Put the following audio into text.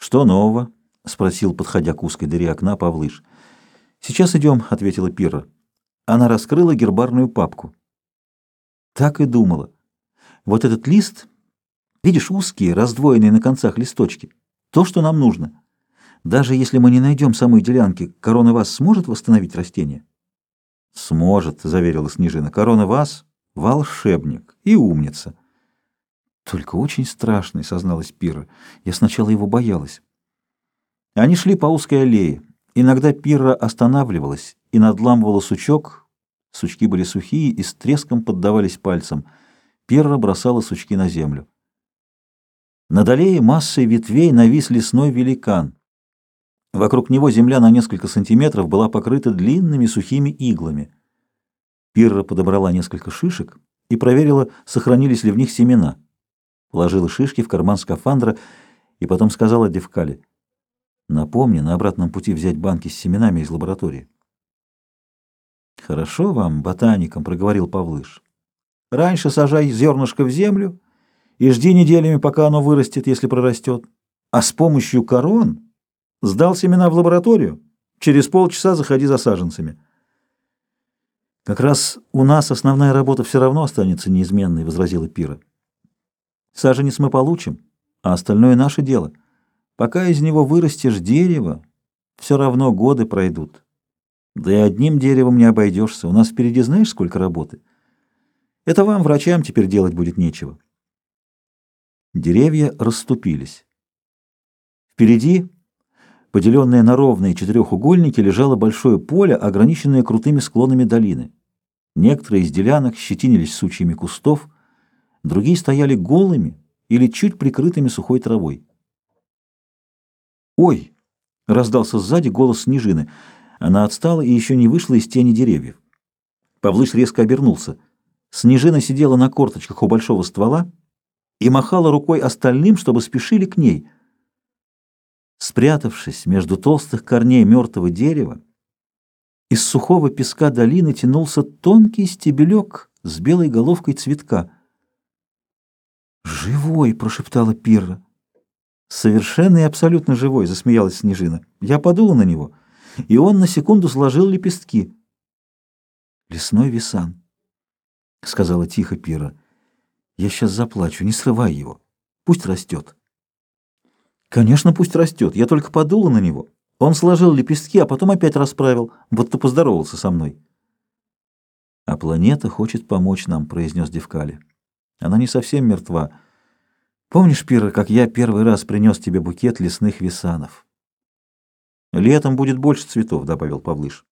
«Что нового?» — спросил, подходя к узкой дыре окна, Павлыш. «Сейчас идем», — ответила Пирра. Она раскрыла гербарную папку. Так и думала. Вот этот лист, видишь, узкие, раздвоенные на концах листочки. То, что нам нужно. Даже если мы не найдем самой делянки, корона вас сможет восстановить растение? Сможет, заверила Снежина. Корона вас — волшебник и умница. Только очень страшный, созналась Пира. Я сначала его боялась. Они шли по узкой аллее. Иногда Пира останавливалась и надламывала сучок. Сучки были сухие и с треском поддавались пальцам. Пирра бросала сучки на землю. Над аллеей массой ветвей навис лесной великан. Вокруг него земля на несколько сантиметров была покрыта длинными сухими иглами. Пирра подобрала несколько шишек и проверила, сохранились ли в них семена. Положила шишки в карман скафандра и потом сказала Девкале, «Напомни на обратном пути взять банки с семенами из лаборатории». «Хорошо вам, ботаникам», — проговорил Павлыш. «Раньше сажай зернышко в землю и жди неделями, пока оно вырастет, если прорастет. А с помощью корон сдал семена в лабораторию, через полчаса заходи за саженцами». «Как раз у нас основная работа все равно останется неизменной», — возразила Пира. Саженец мы получим, а остальное наше дело. Пока из него вырастешь дерево, все равно годы пройдут. Да и одним деревом не обойдешься. У нас впереди знаешь, сколько работы? Это вам, врачам, теперь делать будет нечего. Деревья расступились. Впереди, поделенное на ровные четырехугольники, лежало большое поле, ограниченное крутыми склонами долины. Некоторые из делянок щетинились сучьями кустов, другие стояли голыми или чуть прикрытыми сухой травой. «Ой!» — раздался сзади голос Снежины. Она отстала и еще не вышла из тени деревьев. Павлыш резко обернулся. Снежина сидела на корточках у большого ствола и махала рукой остальным, чтобы спешили к ней. Спрятавшись между толстых корней мертвого дерева, из сухого песка долины тянулся тонкий стебелек с белой головкой цветка — «Живой!» — прошептала Пирра. «Совершенно и абсолютно живой!» — засмеялась Снежина. Я подула на него, и он на секунду сложил лепестки. «Лесной висан», — сказала тихо Пира. «Я сейчас заплачу, не срывай его. Пусть растет». «Конечно, пусть растет. Я только подула на него. Он сложил лепестки, а потом опять расправил, будто поздоровался со мной». «А планета хочет помочь нам», — произнес Девкали. Она не совсем мертва. Помнишь, Пира, как я первый раз принес тебе букет лесных висанов? Летом будет больше цветов, добавил Павлыш.